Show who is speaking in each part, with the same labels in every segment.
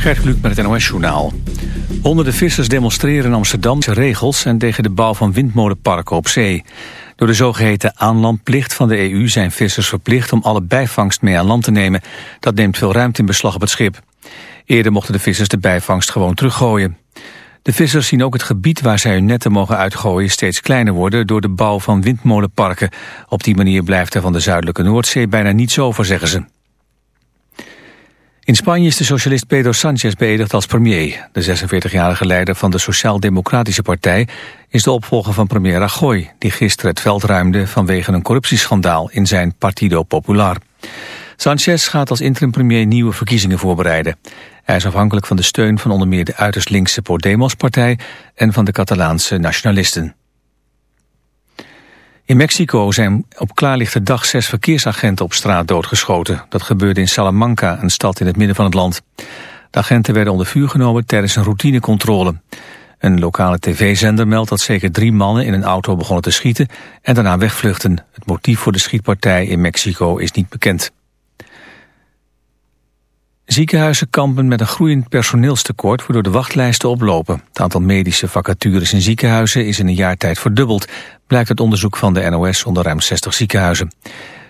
Speaker 1: Gert Kluk met het NOS-journaal. Honderden vissers demonstreren Amsterdamse regels... en tegen de bouw van windmolenparken op zee. Door de zogeheten aanlandplicht van de EU zijn vissers verplicht... om alle bijvangst mee aan land te nemen. Dat neemt veel ruimte in beslag op het schip. Eerder mochten de vissers de bijvangst gewoon teruggooien. De vissers zien ook het gebied waar zij hun netten mogen uitgooien... steeds kleiner worden door de bouw van windmolenparken. Op die manier blijft er van de zuidelijke Noordzee bijna niets over, zeggen ze. In Spanje is de socialist Pedro Sánchez beëdigd als premier. De 46-jarige leider van de Sociaal-Democratische Partij is de opvolger van premier Rajoy... die gisteren het veld ruimde vanwege een corruptieschandaal in zijn Partido Popular. Sanchez gaat als interim-premier nieuwe verkiezingen voorbereiden. Hij is afhankelijk van de steun van onder meer de uiterst linkse Podemos-partij... en van de Catalaanse nationalisten. In Mexico zijn op klaarlichte dag zes verkeersagenten op straat doodgeschoten. Dat gebeurde in Salamanca, een stad in het midden van het land. De agenten werden onder vuur genomen tijdens een routinecontrole. Een lokale tv-zender meldt dat zeker drie mannen in een auto begonnen te schieten en daarna wegvluchten. Het motief voor de schietpartij in Mexico is niet bekend. Ziekenhuizen kampen met een groeiend personeelstekort waardoor de wachtlijsten oplopen. Het aantal medische vacatures in ziekenhuizen is in een jaar tijd verdubbeld, blijkt uit onderzoek van de NOS onder ruim 60 ziekenhuizen.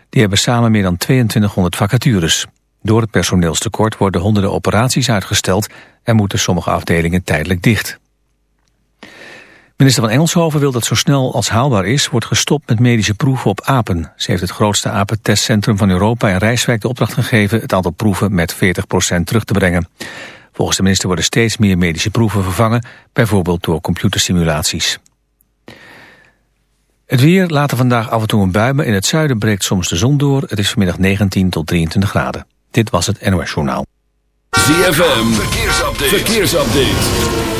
Speaker 1: Die hebben samen meer dan 2200 vacatures. Door het personeelstekort worden honderden operaties uitgesteld en moeten sommige afdelingen tijdelijk dicht. Minister van Engelshoven wil dat zo snel als haalbaar is... wordt gestopt met medische proeven op apen. Ze heeft het grootste apentestcentrum van Europa in Rijswijk de opdracht gegeven... het aantal proeven met 40% terug te brengen. Volgens de minister worden steeds meer medische proeven vervangen... bijvoorbeeld door computersimulaties. Het weer later vandaag af en toe een bui, maar in het zuiden breekt soms de zon door. Het is vanmiddag 19 tot 23 graden. Dit was het NOS Journaal.
Speaker 2: ZFM, verkeersupdate. verkeersupdate.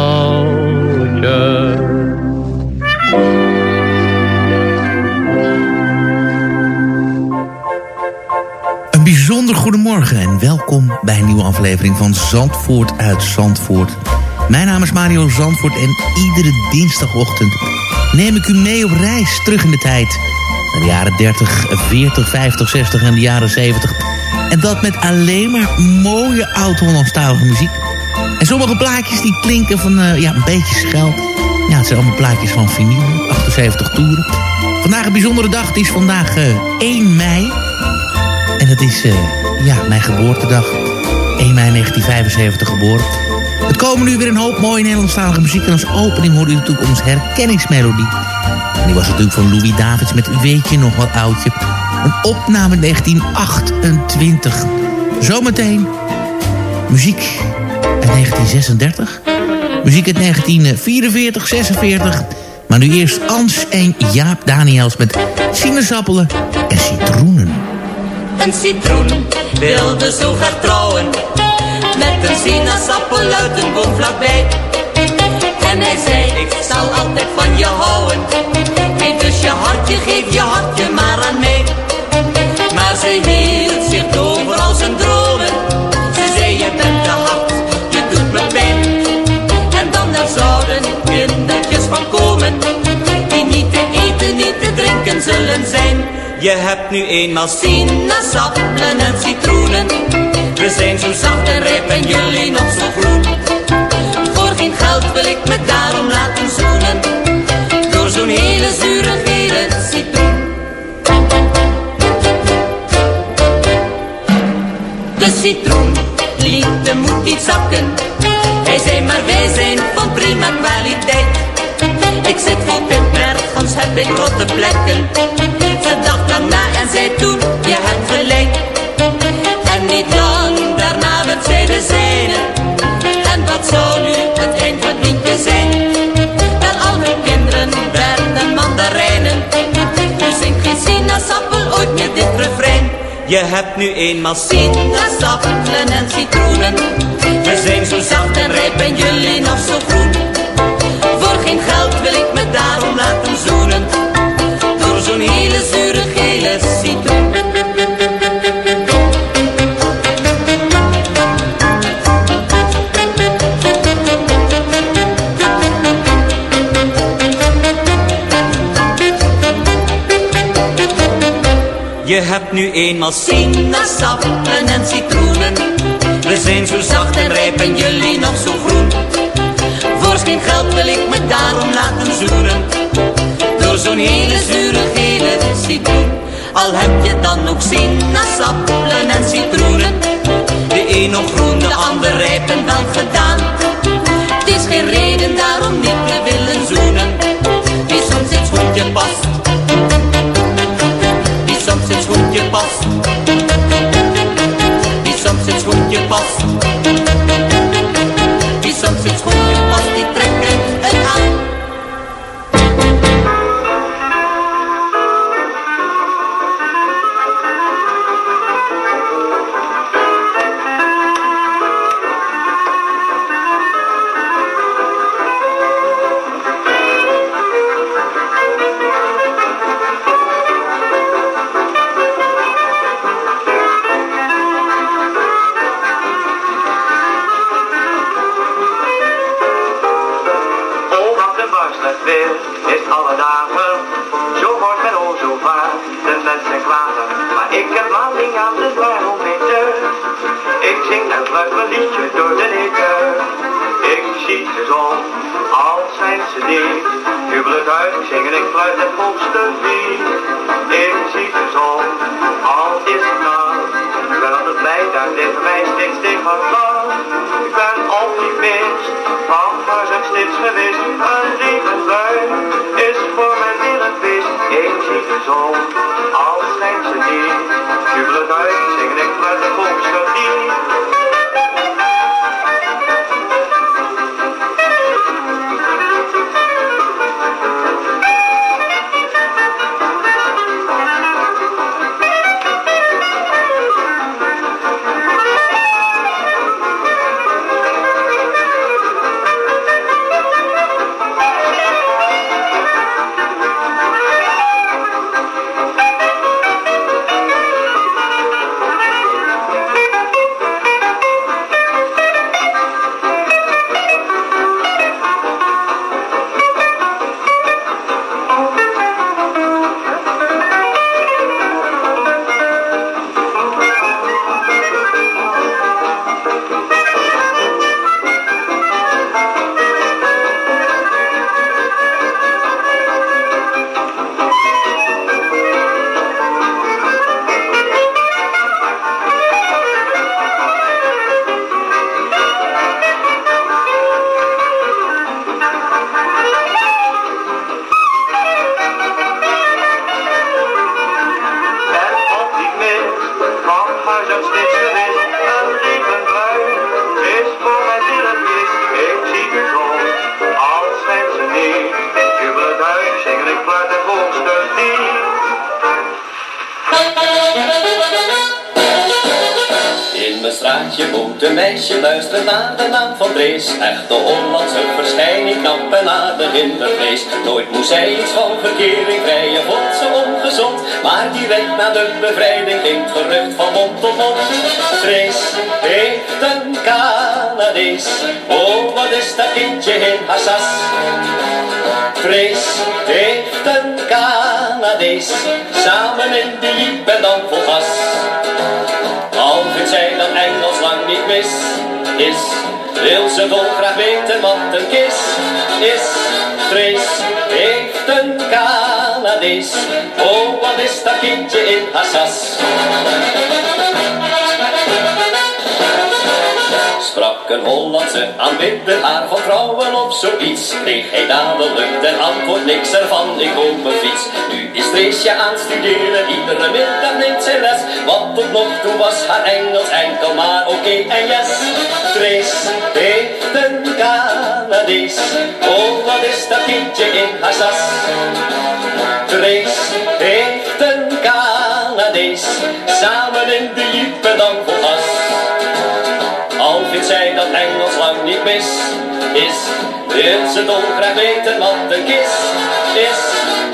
Speaker 3: Bijzonder goedemorgen en welkom bij een nieuwe aflevering van Zandvoort uit Zandvoort. Mijn naam is Mario Zandvoort en iedere dinsdagochtend neem ik u mee op reis terug in de tijd. Naar de jaren 30, 40, 50, 60 en de jaren 70. En dat met alleen maar mooie oud-Hollandstalige muziek. En sommige plaatjes die klinken van uh, ja, een beetje schel. Ja, het zijn allemaal plaatjes van vinyl, 78 toeren. Vandaag een bijzondere dag, het is vandaag uh, 1 mei. Het is uh, ja, mijn geboortedag. 1 mei 1975 geboren. Het komen nu weer een hoop mooie Nederlandstalige muziek. En als opening hoorde u natuurlijk onze herkenningsmelodie. En die was natuurlijk van Louis Davids met Weet je nog wat oudje. Een opname 1928. Zometeen muziek uit 1936. Muziek uit 1944, 46. Maar nu eerst Ans en Jaap Daniels met sinaasappelen en citroenen.
Speaker 4: Een citroen. Wilde zo graag trouwen Met een sinaasappel uit een boom vlakbij. En hij zei, ik zal altijd van je houden. Geef dus je hartje, geef je hartje maar aan mij. Maar ze hield zich over als een dromen. Ze zei, je bent te hard, je doet me pijn. En dan er zouden kindertjes van komen Die niet te eten, niet te drinken zullen zijn je hebt nu eenmaal sinaasappelen en citroenen. We zijn zo zacht en rijp en jullie nog zo groen. Voor geen geld wil ik me daarom laten zoenen. Door zo'n hele zure gele citroen. De citroen liet de moed niet zakken. Hij zei maar wij zijn van prima kwaliteit. Ik zit vol pit, nergens heb ik rotte plekken. Ze daarna en zei toen, je hebt gelijk. En niet lang daarna werd zij de zijne. En wat zou nu het eind van het liedje zijn? Wel, al hun kinderen werden mandarijnen. Dus nu zingt geen sinaasappel ooit meer dit refrein. Je hebt nu eenmaal sinaasappelen en citroenen. We zijn zo zacht en rijp en jullie nog zo groen. Voor geen geld wil ik me daarom laten zoenen. Door zo'n hele Je hebt nu eenmaal sinaasappelen en citroenen. We zijn zo zacht en rijp en jullie nog zo groen. Voor geen geld wil ik me daarom laten zoenen. Door zo'n hele zure gele citroen. Al heb je dan ook sinaasappelen en citroenen. De een nog groen, de ander rijp en dan gedaan. Het is geen reden daarom het
Speaker 5: een
Speaker 6: Canadees, oh wat is dat kindje in haar sas. Drees heeft een Canadees, samen in de jeep en dan vol gas. Al vindt zij dat Engels lang niet mis is, wil ze dolgraag weten wat een kis is. Trace heeft een Canadees, oh wat is dat kindje in haar sas. Sprak een Hollandse aanbidder haar van vrouwen of zoiets. Kreeg hij dadelijk ten antwoord niks ervan, ik koop mijn fiets. Nu is Treesje aan studeren, iedere middag neemt zij les. Want tot nog toe was haar Engels enkel maar oké en yes. Trace heeft een Canadees, oh wat is dat kindje in haar sas. Trace heeft Mis is, wil ze dolgraag weten wat een kist is.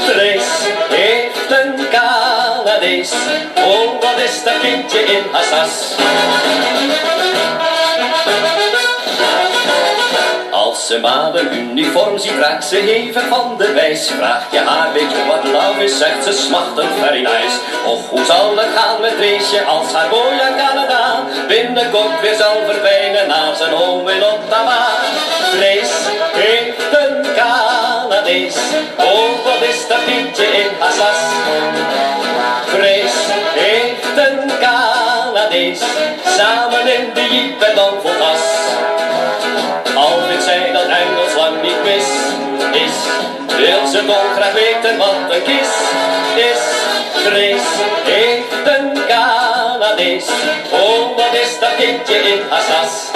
Speaker 6: Trace heeft een Canadees. Oh, wat is dat kindje in haar ze maar een uniform ziet, raakt ze even van de wijs. Vraag je haar, weet je wat love is, zegt ze smachtend very nice. Och, hoe zal het gaan met Reesje als haar boy aan Canada binnenkort weer zal verdwijnen naar zijn home in Ottawa? Vrees heeft een Canadees, oh wat is dat kindje in haar sas? Vrees heeft een Canadees, samen in de jeep en dan vol gas. Is, wil ze dolgraag weten wat een is. Heeft een Canadees, oh wat is dat kindje in haar sas.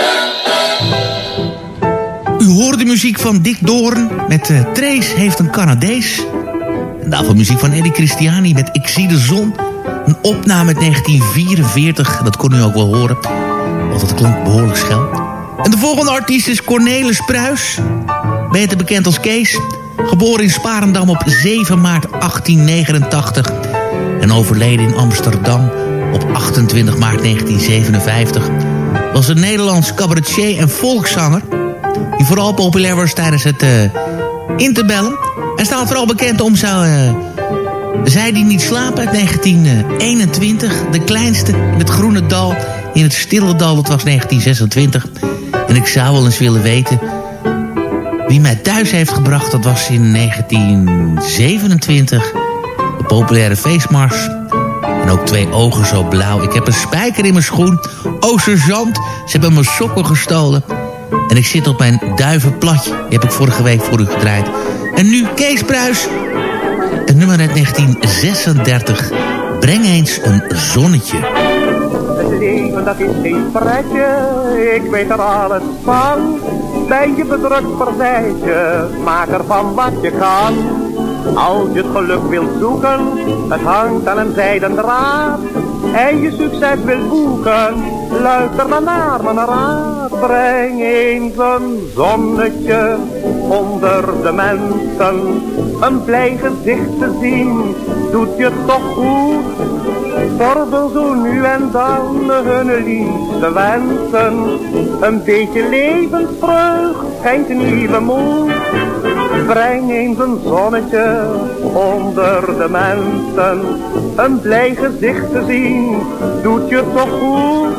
Speaker 3: U hoort de muziek van Dick Doorn met uh, Trace heeft een Canadees. En daarvoor muziek van Eddie Christiani met Ik zie de zon. Een opname uit 1944, dat kon u ook wel horen. Want dat klonk behoorlijk schel. En de volgende artiest is Cornelis Pruis. Beter bekend als Kees. Geboren in Sparendam op 7 maart 1889. En overleden in Amsterdam op 28 maart 1957. Was een Nederlands cabaretier en volkszanger. Die vooral populair was tijdens het uh, interbellen. Hij staat vooral bekend om zijn... Uh, zij die niet slapen uit 1921. De kleinste in het Groene Dal. In het Stille Dal, dat was 1926. En ik zou wel eens willen weten... wie mij thuis heeft gebracht, dat was in 1927. De populaire feestmars. En ook twee ogen zo blauw. Ik heb een spijker in mijn schoen. Oh, sergeant, ze hebben mijn sokken gestolen. En ik zit op mijn duivenplatje. Die heb ik vorige week voor u gedraaid. En nu Kees Pruis. Een nummer uit 1936. Breng eens een zonnetje.
Speaker 7: Het leven dat is geen pretje, ik weet er alles van. Ben je bedrukt partijtje, maak ervan wat je kan. Als je het geluk wilt zoeken, het hangt aan een zijden draad. En je succes wilt boeken, luister dan naar mijn raad. Breng eens een zonnetje onder de mensen. Een blij gezicht te zien, doet je toch goed. Borrel zo nu en dan hun liefste wensen. Een beetje levensvreugd schenkt nieuwe moed. Breng eens een zonnetje onder de mensen. Een blij gezicht te zien, doet je toch goed.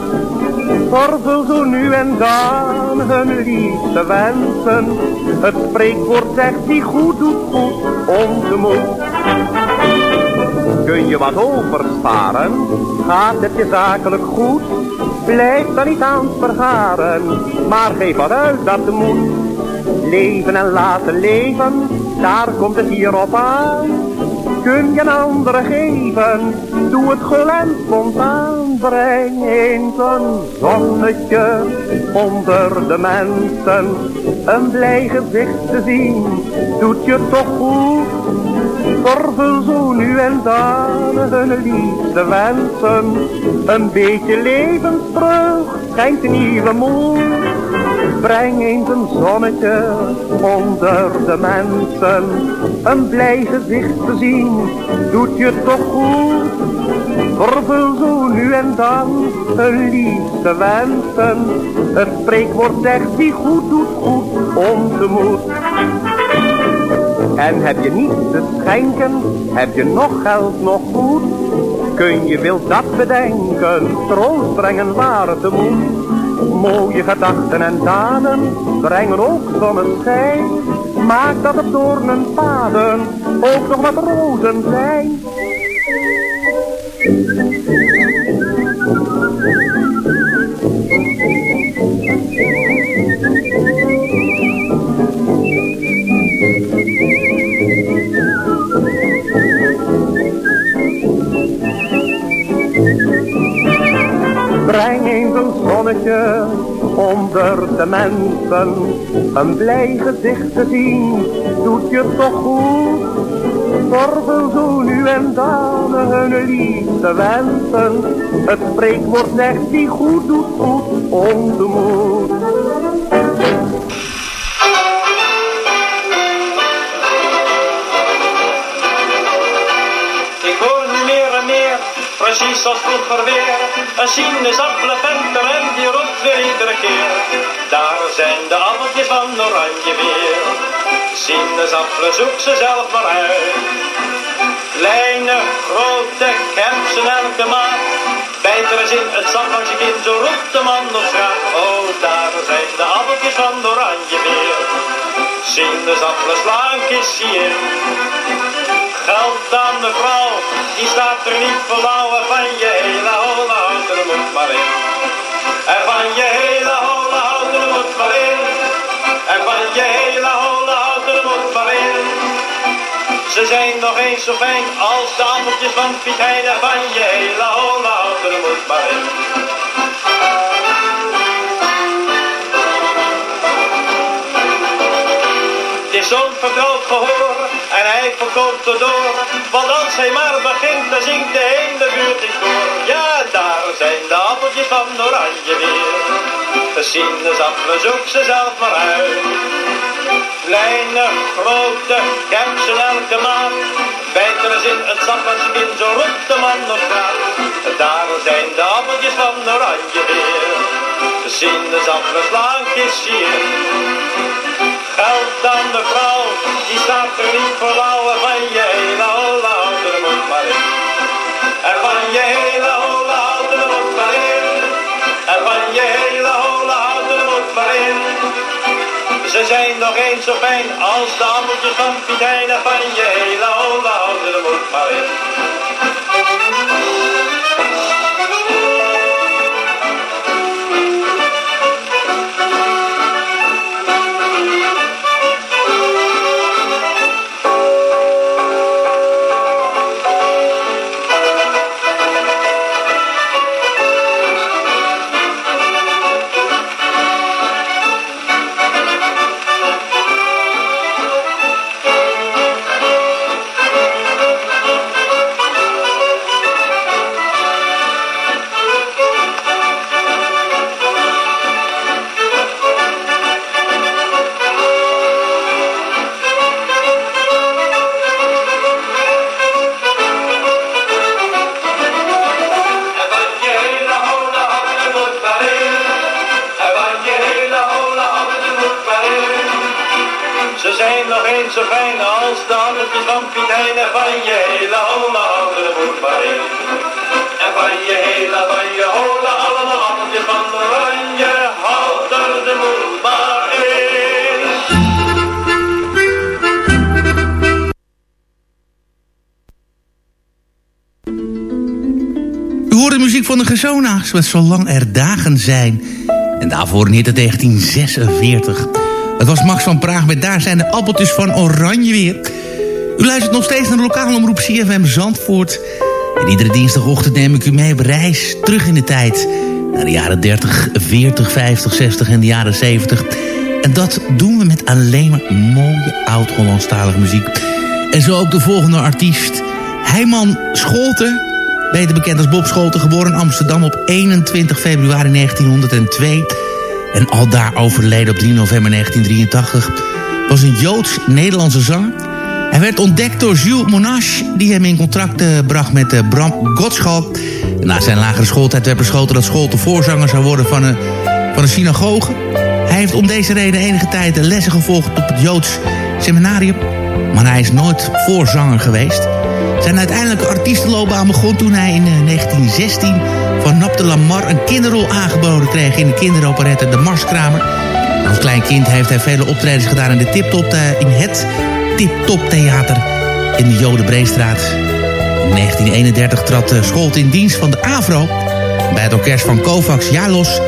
Speaker 7: Borrel zo nu en dan hun liefste wensen. Het spreekwoord zegt die goed doet goed om de moed. Kun je wat oversparen? Gaat het je zakelijk goed? Blijf dan niet aan het vergaren, maar geef wat uit dat moet. Leven en laten leven, daar komt het hier op aan. Kun je een andere geven, doe het gul en spontaan. Breng eens een zonnetje onder de mensen. Een blij gezicht te zien, doet je toch goed. Vervul zo nu en dan hun liefste wensen. Een beetje levensvreugd schenkt nieuwe moed. Breng eens een zonnetje onder de mensen. Een blij gezicht te zien, doet je toch goed. Vervul zo nu en dan hun liefste wensen. Het spreekwoord zegt die goed doet goed om de moed. En heb je niets te schenken, heb je nog geld, nog goed, kun je wil dat bedenken, troost brengen waar het moet. Mooie gedachten en daden brengen ook zonneschijn, maak dat op doornen paden ook nog wat rozen zijn. Breng eens een zonnetje onder de mensen. Een blij gezicht te zien, doet je toch goed. Zoveel zo nu en dan hun liefde wensen. Het spreekwoord zegt die goed doet goed ontmoet.
Speaker 8: Ik Een sinaasappelventer en die roept weer iedere keer. Daar zijn de appeltjes van oranje weer. Sinaasappelen zoek ze zelf maar uit. Kleine, grote, kersen elke maat. Bijt er in het zak als je kind, zo roept de man op straat. Oh, daar zijn de appeltjes van oranje weer. Sinaasappelen slaan kistje in. Geld aan de vrouw, die staat er niet voor van je hele holle houten moet maar in. En van je hele holle houten er moet maar in. En van je hele holle houten er moet maar in. Ze zijn nog eens zo fijn als de appeltjes van Piet Hein. En van je hele holle houten moet maar in. Het is en hij verkoopt er door. Want als hij maar begint, dan zingt de hele buurt in koor. Ja, daar zijn de appeltjes van oranje weer. De sinaasappelen zoek ze zelf maar uit. Kleine, grote, kersen elke maand. Bijt er eens in het zak als kind, zo roept de man op straat. Daar zijn de appeltjes van oranje weer. De sinaasappelen slaan in. Geld aan de vrouw, die staat er niet voor lauw. En van je hele holle er moet maar in. En van je hele holle houten er moet maar in. En van je hele holle houten er moet maar in. Ze zijn nog eens zo fijn als de appeltjes van Piet van je hele holle er moet maar in.
Speaker 3: Met Zolang er dagen zijn. En daarvoor in hitte 1946. Het was Max van Praag met Daar zijn de appeltjes van Oranje weer. U luistert nog steeds naar de lokale omroep CFM Zandvoort. En iedere dinsdagochtend neem ik u mee op reis terug in de tijd. Naar de jaren 30, 40, 50, 60 en de jaren 70. En dat doen we met alleen maar mooie oud-Hollandstalige muziek. En zo ook de volgende artiest. Heiman Scholten, beter bekend als Bob Scholten, geboren in Amsterdam op 21 februari 1902. En al daar overleden op 3 november 1983. Was een Joods-Nederlandse zanger. Hij werd ontdekt door Jules Monash, die hem in contact eh, bracht met eh, Bram Gottschalk. Na zijn lagere schooltijd werd beschoten dat Scholten voorzanger zou worden van een, van een synagoge. Hij heeft om deze reden enige tijd lessen gevolgd op het Joods seminarium. Maar hij is nooit voorzanger geweest. Zijn uiteindelijke artiestenloopbaan begon toen hij in eh, 1916 van Nap de Lamar een kinderrol aangeboden kreeg in de kinderoperette De Marskramer. Als klein kind heeft hij vele optredens gedaan in, de Tip-Top, eh, in het Tip-Top Theater in de Jodenbreestraat. In 1931 trad eh, Scholt in dienst van de AVRO. Bij het orkest van Kovacs Jaarlos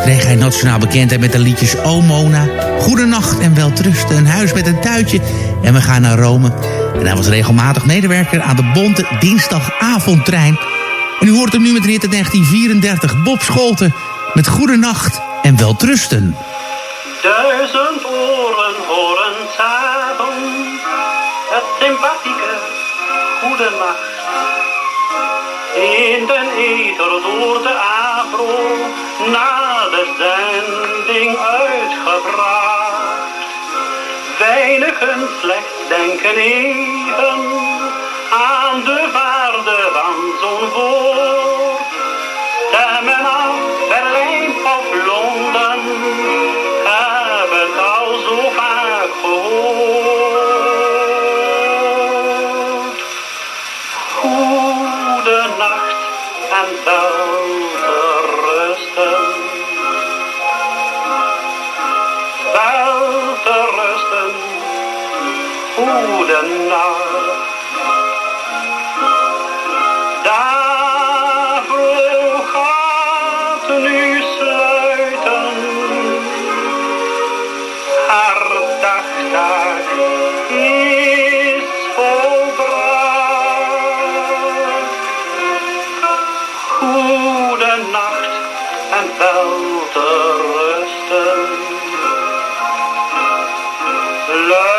Speaker 3: kreeg hij nationaal bekendheid met de liedjes O Mona, Goedenacht en Weltrusten, Een huis met een tuintje en We gaan naar Rome. En hij was regelmatig medewerker aan de bonte dinsdagavondtrein. En u hoort hem nu met rit 1934, Bob Scholten, met Goedenacht en Weltrusten.
Speaker 8: Duizend oren horen samen het sympathieke Goedenacht. In den eter door de afro naar zending uitgebracht. Weinigen slechts denken even aan de. solen naar. Daarom gaat nu sluiten haar dagtaak is volbracht. Goede nacht en wel.
Speaker 9: Love.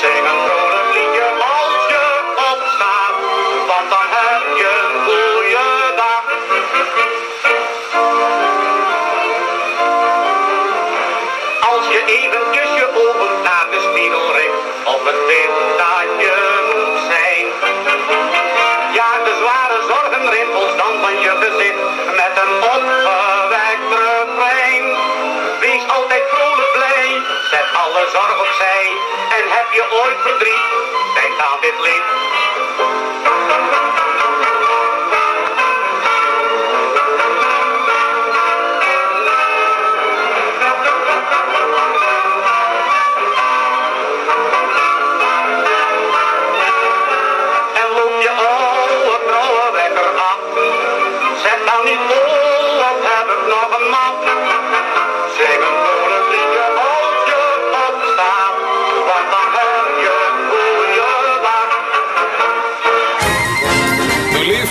Speaker 9: Zing een vrolijk liedje als je opstaat, want dan heb je een goede dag. Als je eventjes je ogen naar de spiegel richt, op het beeld dat je moet zijn. Ja, de zware zorgen rimpels dan van je gezicht, met een opgewekt refrein. Wees altijd vrolijk blij, zet alle zorg opzij ooit verdriet, denk aan dit lied.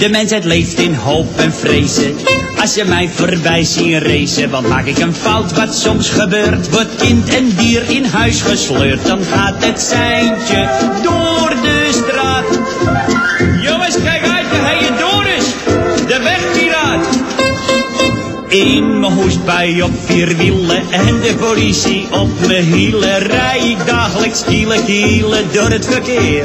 Speaker 10: De mensheid leeft in hoop en vrezen. Als je mij voorbij ziet racen, want maak ik een fout wat soms gebeurt. Wordt kind en dier in huis gesleurd, dan gaat het seintje door de straat. Jongens, kijk uit, de heien door is, de wegpiraat. In mijn hoestbui op vier wielen en de politie op mijn hielen. Rij ik dagelijks kielen kielen door het verkeer.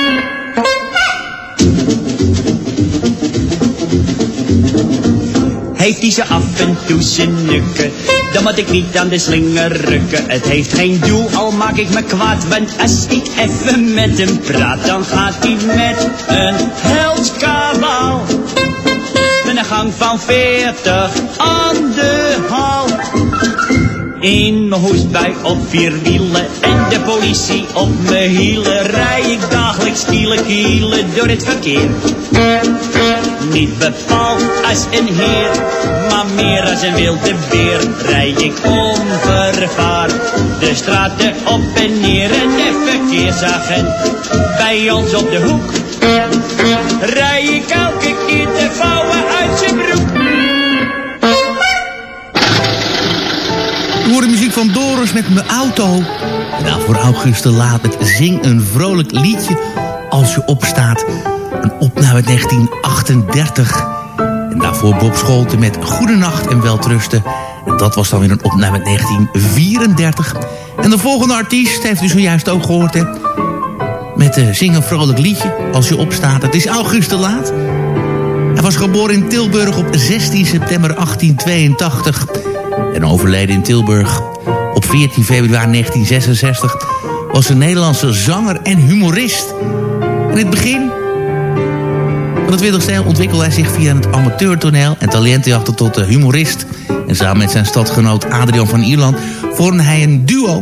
Speaker 10: Heeft hij ze af en toe zijn nukken, dan moet ik niet aan de slinger rukken. Het heeft geen doel, al maak ik me kwaad, want als ik even met hem praat, dan gaat hij met een heldskabaal. Met een gang van veertig aan de haal. In mijn hoestbui op vier wielen en de politie op mijn hielen rij ik dagelijks kielen kielen door het verkeer. Niet bepaald als een heer, maar meer als een wilde beer rij ik onvervaard de straten op en neer en de verkeersagent bij ons op de hoek. Rij ik elke keer de vouwen uit zijn broek.
Speaker 3: We horen muziek van Doris met mijn auto. En daarvoor August de Laat met Zing een vrolijk liedje als je opstaat. Een opname uit 1938. En daarvoor Bob Scholten met Goedenacht en Weltrusten. En dat was dan weer een opname uit 1934. En de volgende artiest heeft u zojuist ook gehoord, hè? Met uh, Zing een vrolijk liedje als je opstaat. Het is August de Laat. Hij was geboren in Tilburg op 16 september 1882 en overleden in Tilburg op 14 februari 1966... was een Nederlandse zanger en humorist. In het begin van het 20 eeuw ontwikkelde hij zich via het amateurtoneel... en talentenjachten tot de humorist. En samen met zijn stadgenoot Adrian van Ierland vormde hij een duo.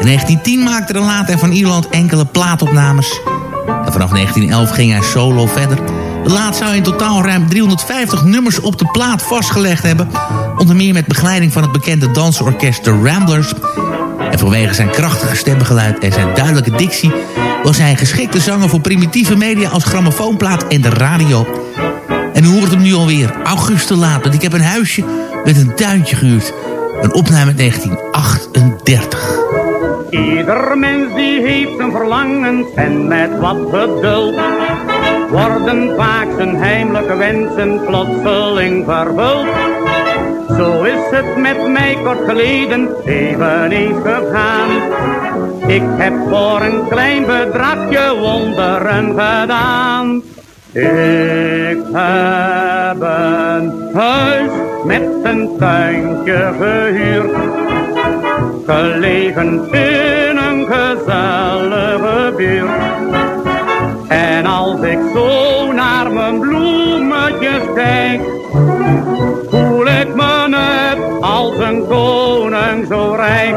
Speaker 3: In 1910 maakte de later van Ierland enkele plaatopnames. En vanaf 1911 ging hij solo verder De laat zou in totaal ruim 350 nummers op de plaat vastgelegd hebben. Onder meer met begeleiding van het bekende dansorkest The Ramblers. En vanwege zijn krachtige stemgeluid en zijn duidelijke dictie... was hij geschikte zanger voor primitieve media als grammofoonplaat en de radio. En u hoort hem nu alweer, Auguste Laat. Want ik heb een huisje met een tuintje gehuurd. Een opname 1938.
Speaker 11: Ieder mens die heeft een verlangen en met wat geduld worden vaak zijn heimelijke wensen plotseling vervuld. Zo is het met mij kort geleden eveneens gegaan. Ik heb voor een klein bedragje wonderen gedaan. Ik heb een huis met een tuintje gehuurd. Gelegen in een gezellige buurt. En als ik zo naar mijn bloemetjes kijk, voel ik me net als een koning zo rijk.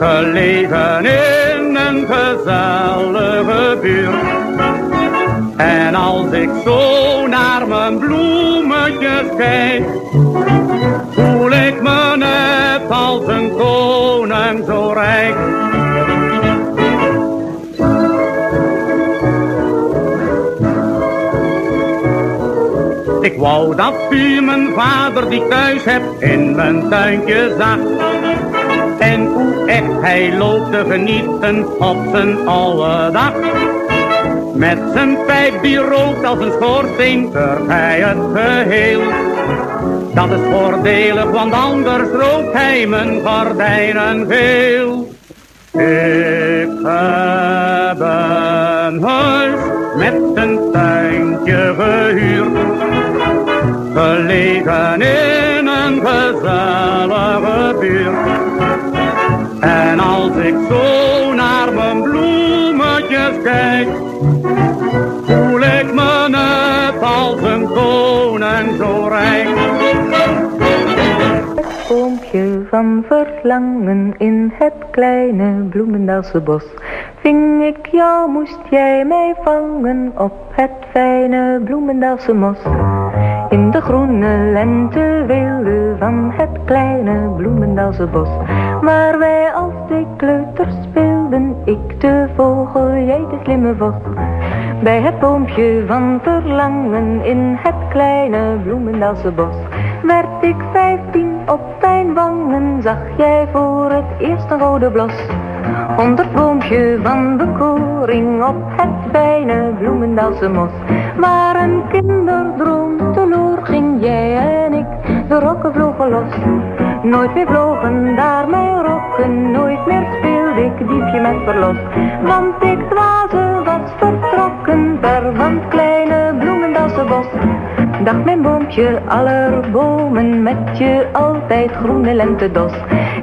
Speaker 11: Gelegen in een gezellige buurt. En als ik zo naar mijn bloemetjes kijk, voel ik me net als een koning zo rijk. Ik wou dat u mijn vader die thuis hebt in mijn tuintje zag. Hij loopt te genieten op zijn oude dag. Met zijn pijp die rookt als een schoorsteen, hij het geheel. Dat is voordelig, want anders rookt hij mijn gordijnen geel. Ik heb een huis met een tuintje gehuurd. Gelegen in een gezellige buurt. En als ik zo naar mijn bloemetjes kijk, voel ik me net als een koning zo rijk.
Speaker 12: Van verlangen in het kleine bloemendaalse bos. Ving ik jou, moest jij mij vangen op het fijne bloemendaalse mos. In de groene lenteweelde van het kleine bloemendaalse bos. Waar wij als twee kleuters speelden, ik de vogel, jij de slimme vos. Bij het boompje van verlangen in het kleine bloemendaalse bos. Werd ik vijftien op mijn wangen, zag jij voor het eerst een rode blos. Onder het boompje van bekoring op het fijne bloemendaalse mos. Waar een kinderdroom teloor ging jij en ik, de rokken vlogen los. Nooit meer vlogen daar mijn rokken, nooit meer speelde ik diefje met verlos. Want ik dwaze was vertrokken, ver van het kleine bloemendaalse bos. Dag mijn boompje, aller bomen met je altijd groene lentedos.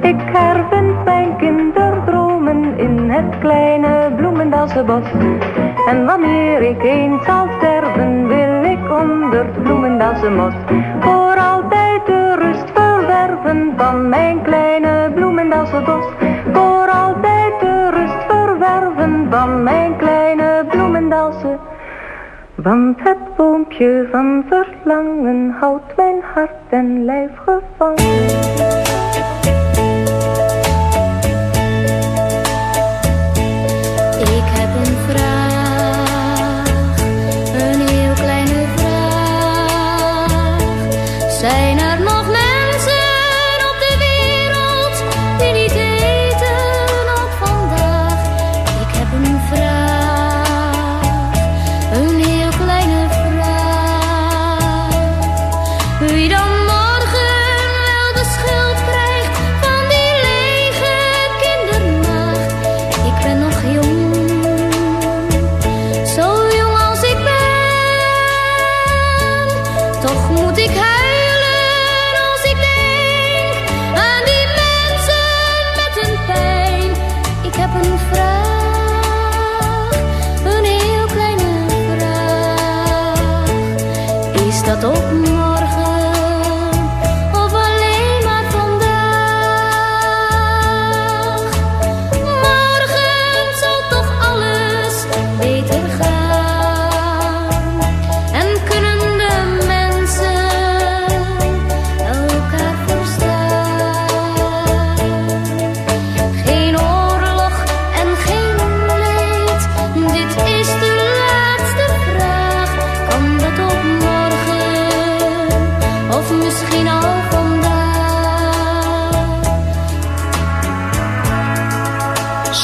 Speaker 12: Ik hervind mijn kinderdromen in het kleine bloemendaalse bos. En wanneer ik eens zal sterven, wil ik onder het bloemendaalse mos. Want het boompje van verlangen houdt mijn hart en lijf gevangen.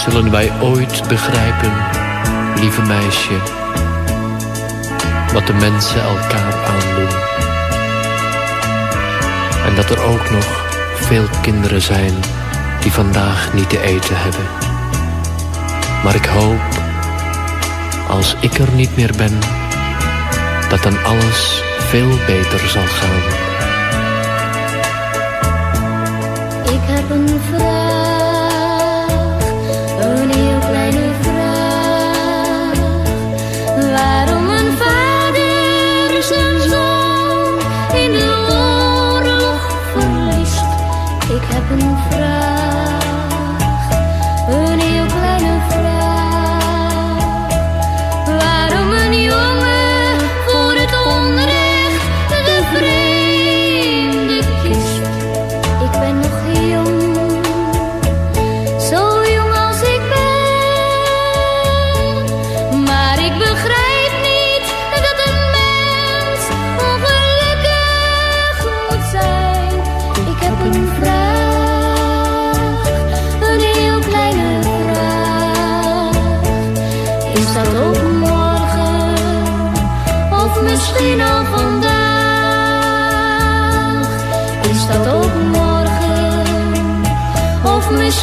Speaker 13: Zullen wij ooit begrijpen, lieve meisje, wat de mensen elkaar aandoen? En dat er ook nog veel kinderen zijn die vandaag niet te eten hebben. Maar ik hoop, als ik er niet meer ben, dat dan alles veel beter zal gaan.
Speaker 14: Ik heb een vraag,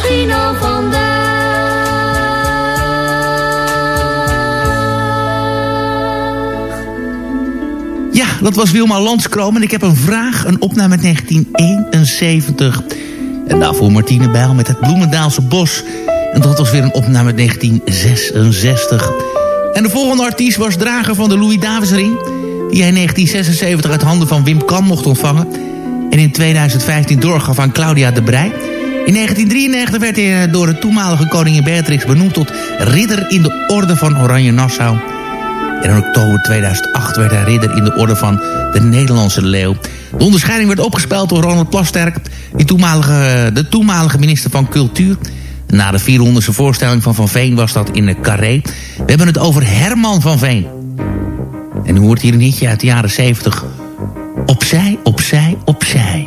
Speaker 14: misschien al vandaag?
Speaker 3: Ja, dat was Wilma Landskroom. En ik heb een vraag, een opname uit 1971. En daarvoor Martine Bijl met het Bloemendaalse Bos. En dat was weer een opname uit 1966. En de volgende artiest was drager van de Louis Davidsring... die hij in 1976 uit handen van Wim Kan mocht ontvangen... en in 2015 doorgaf aan Claudia de Brij. In 1993 werd hij eh, door de toenmalige koningin Beatrix benoemd... tot ridder in de orde van Oranje Nassau... En in oktober 2008 werd hij ridder in de orde van de Nederlandse Leeuw. De onderscheiding werd opgespeeld door Ronald Plasterk, toenmalige, de toenmalige minister van Cultuur. Na de 400ste voorstelling van Van Veen was dat in de Carré. We hebben het over Herman van Veen. En u hoort hier een liedje uit de jaren 70. Opzij, opzij, opzij.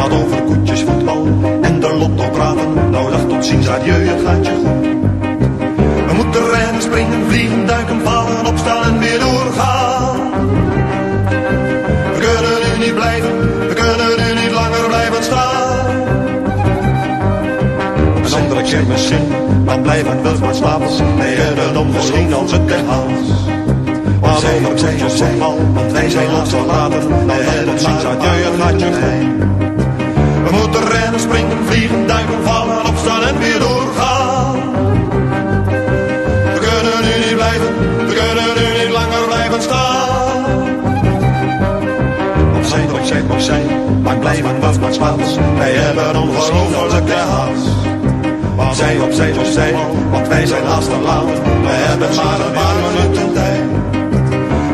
Speaker 15: Laat over koetjes, voetbal en de lotto praten. Nou dag tot ziens, adieu, het gaat je goed. We moeten rennen, springen, vliegen, duiken, vallen, opstaan en weer doorgaan. We kunnen nu niet blijven, we kunnen nu niet langer blijven staan. Een andere keer misschien, dan blijven we maar slapen. Wij hebben dan misschien als het echt. Maar zij zij zij, want wij zijn haast te laten. Wij hebben het ziens, adieu, het gaat je rennen, springen, vliegen, duiken, vallen, opstaan en weer doorgaan. We kunnen nu niet blijven, we kunnen nu niet langer blijven staan. Opzij, opzij, opzij, maar blijven we maar slaans. Wij hebben ongelofelijke haast. Opzij, opzij, opzij, want wij zijn haast laat. We hebben maar een paar minuten tijd.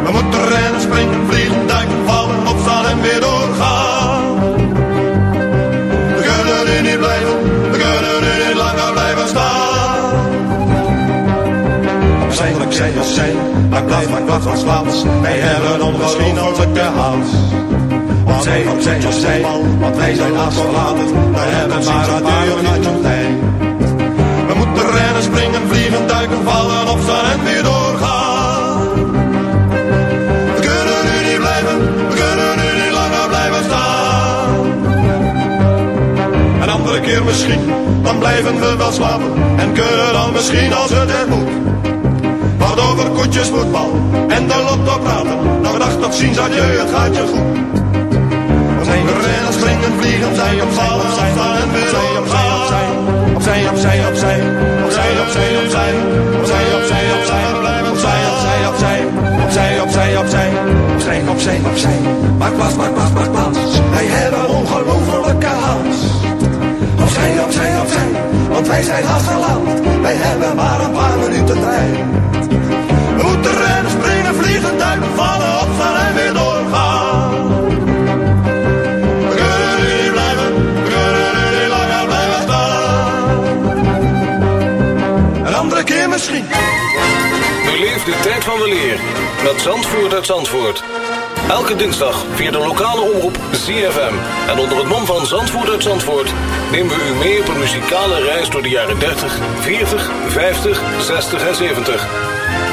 Speaker 15: We moeten rennen, springen, vliegen, duiken, vallen, opstaan en weer doorgaan. zijn als zijn. Maar klaar, maar kwart maar glans, wij hebben ongelooflijke haast. Want zij want zij als zij, want wij zijn afgelaten. We hebben maar een paar uit lijn. We moeten rennen, springen, vliegen, duiken, vallen, opstaan en weer doorgaan. We kunnen nu niet blijven, we kunnen nu niet langer blijven staan. Een andere keer misschien, dan blijven we wel slapen. En kunnen dan misschien als het er moet. Over koetjes, voetbal en de lotto praten. Nog dag tot ziens, adieu, het gaat je goed. Zijn er rennen, springen, vliegen, zij op vallen, staan en weer opzij, opzij, opzij, opzij, opzij, opzij, opzij, opzij, opzij, opzij, opzij, blijven opzij, opzij, opzij, opzij, opzij, opzij, opzij, opzij, opzij, maak plaats, maak plaats, maak plaats. Wij hebben ongelofelijke haast. Opzij, opzij, opzij, want wij zijn haast geland. Wij hebben maar een paar minuten tijd. Duiken, vallen, opstaan en weer doorgaan. Blijven, we blijven staan. Een andere keer misschien.
Speaker 16: Beleef de tijd van weleer met Zandvoort uit Zandvoort. Elke dinsdag via de lokale omroep ZFM. En onder het mom van Zandvoort uit Zandvoort... nemen we u mee op een muzikale reis door de jaren 30, 40, 50, 60 en 70.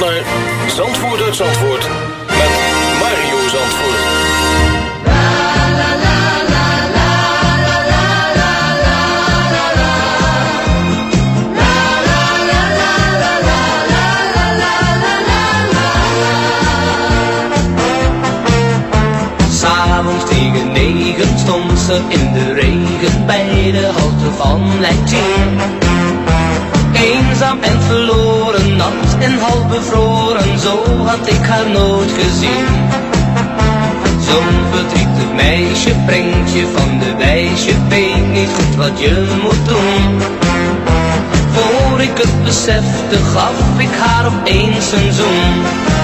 Speaker 16: naar Zandvoort Zandvoort met Mario Zandvoort.
Speaker 17: S'avonds tegen negen stond ze in de regen bij de halte van 10. Eenzaam en verloren, nat en half bevroren, zo had ik haar nooit gezien. Zo'n verdrietig meisje brengt je van de wijs, je weet niet goed wat je moet doen. Voor ik het besefte, gaf ik haar opeens een zoen.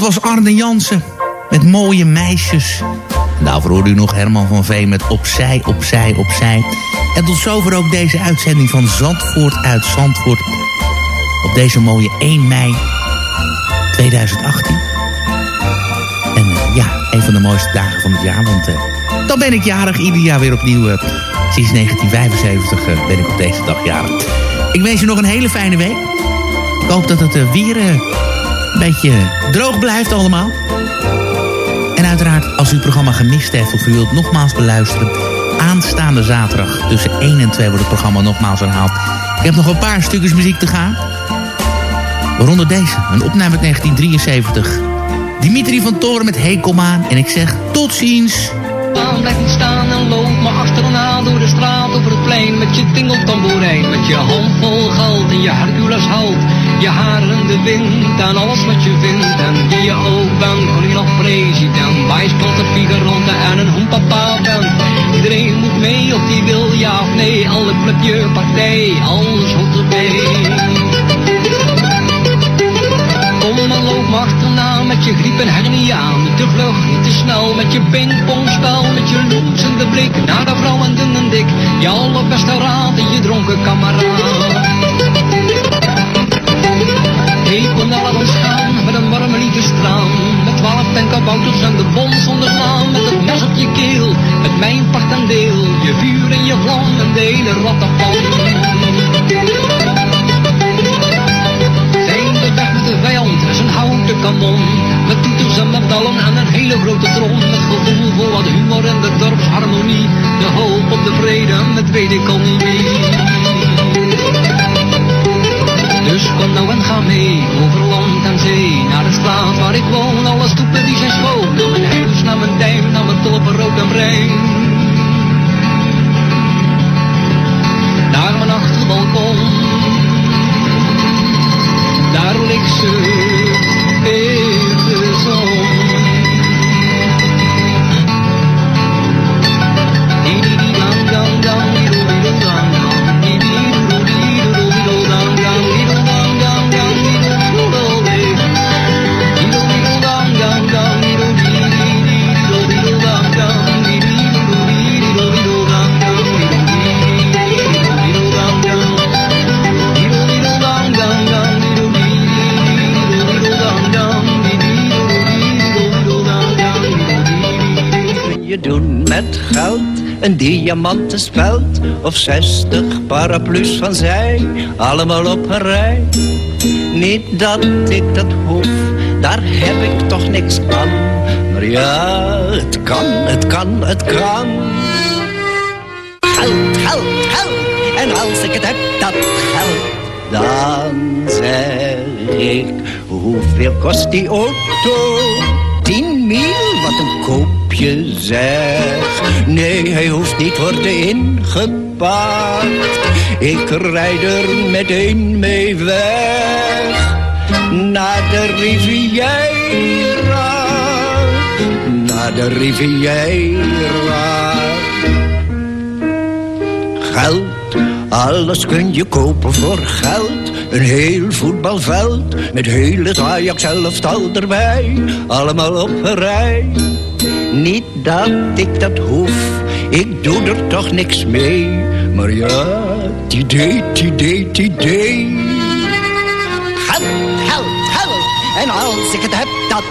Speaker 3: dat was Arne Jansen met mooie meisjes. En daarvoor hoorde u nog Herman van Veen met Opzij, Opzij, Opzij. En tot zover ook deze uitzending van Zandvoort uit Zandvoort. Op deze mooie 1 mei 2018. En eh, ja, een van de mooiste dagen van het jaar. Want eh, dan ben ik jarig ieder jaar weer opnieuw. Sinds 1975 eh, ben ik op deze dag jarig. Ik wens je nog een hele fijne week. Ik hoop dat het weer beetje droog blijft allemaal. En uiteraard, als u het programma gemist heeft of u wilt nogmaals beluisteren... aanstaande zaterdag tussen 1 en 2 wordt het programma nogmaals herhaald. Ik heb nog een paar stukjes muziek te gaan. Waaronder deze, een opname uit 1973. Dimitri van Toren met Hekelmaan. En ik zeg tot ziens.
Speaker 18: Aan, blijf staan en loop maar achterna door de straat over het plein met je tingeltamboerijn, met je hand vol geld en je Hercules houdt, je haar in de wind en alles wat je vindt en wie je ook bent, je nog president, bijspotter, figuranten en een hoempapa bent. Iedereen moet mee of die wil ja of nee, alle clubje, partij, alles hoort erbij. Met je griep en hernia. Niet te vlug, niet te snel met je pingpongspel. Met je loensende blik naar de vrouw en dun en dik. Je allerbeste raad en je dronken kameraad. Ik kon naar ons gaan met een warme liefdestraan. Met twaalf tenkabouters en de bons zonder naam. Met het mes op je keel, met mijn part en deel. Je vuur en je vlam en de hele rattenpan. Met toeters en met ballen en een hele grote trom. Met gevoel voor wat humor en de dorpsharmonie. De hoop op de vrede met weet ik niet. Dus kom nou en ga mee, over land en zee. Naar de straat waar ik woon, alle stoepen die zijn schoon. Naar mijn huis, naar mijn duim, naar mijn tulpen, rook en brein.
Speaker 19: Diamanten speld of zestig paraplu's van zij, allemaal op een rij. Niet dat ik dat hoef, daar heb ik toch niks aan. Maar ja, het kan, het kan, het kan. Geld, geld, geld, en als ik het heb, dat geld, dan zeg ik, hoeveel kost die auto? Tien mil, wat een koopje zeg. Nee, hij hoeft niet worden ingepakt. Ik rijd er meteen mee weg. Naar de Riviera. Naar de Riviera. Geld, alles kun je kopen voor geld. Een heel voetbalveld met heel het Ajax elftal erbij. Allemaal op een rij. Niet dat ik dat hoef, ik doe er toch niks mee. Maar ja, het idee, het idee, het idee. Geld, geld, geld. En als ik het heb, dat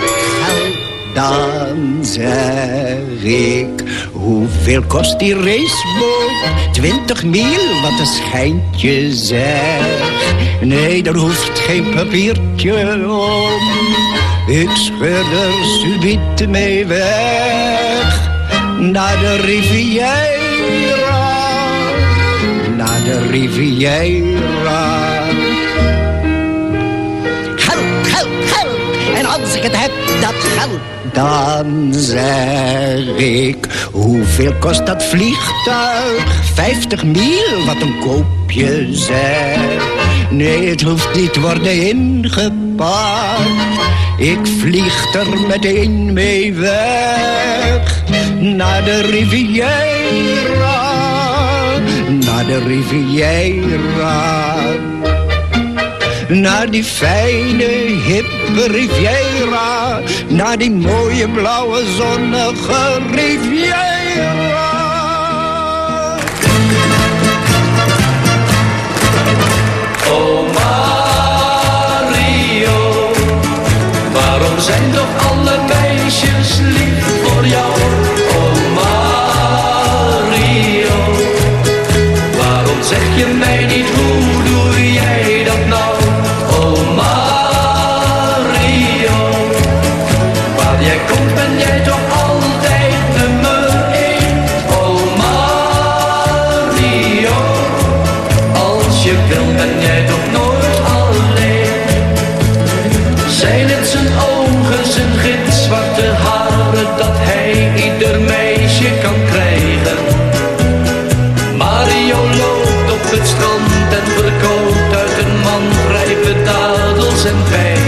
Speaker 19: geld. Dan zeg ik, hoeveel kost die raceboot? Twintig mil, wat een schijntje zeg. Nee, daar hoeft geen papiertje om. Ik scheur er subiet mee weg. Naar de Riviera. Naar de Riviera. Geld, geld, geld. En als ik het heb, dat geld. Dan zeg ik, hoeveel kost dat vliegtuig? Vijftig mil, wat een koopje zeg. Nee, het hoeft niet worden ingepakt. Ik vlieg er meteen mee weg. Naar de Riviera. Naar de Riviera. Naar die fijne, hippe Riviera. Naar die mooie, blauwe, zonnige Riviera.
Speaker 20: Oh zijn toch alle meisjes lief voor jou, oh Mario.
Speaker 18: Waarom zeg je mij niet hoe? en.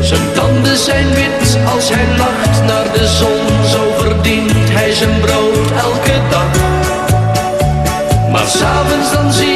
Speaker 18: Zijn tanden zijn wit als hij lacht naar de zon, zo verdient hij zijn brood elke dag. Maar s'avonds dan zie